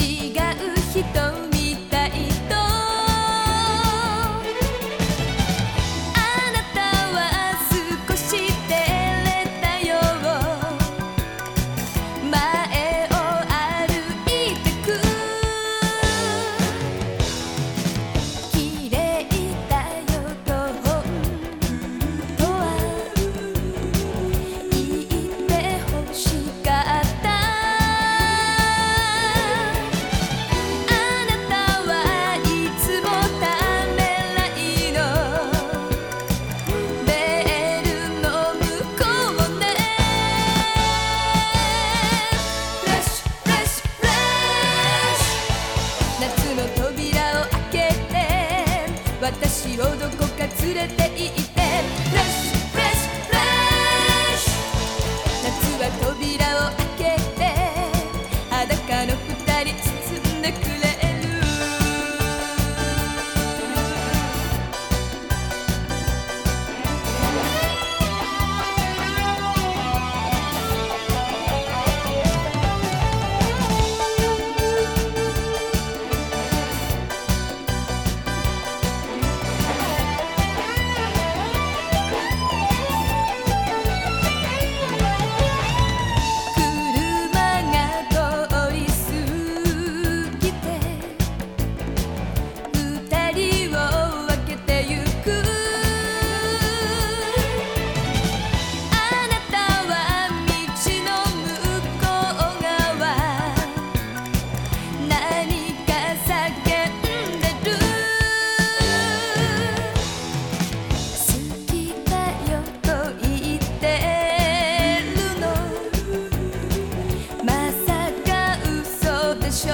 違う私をどこか連れて行って。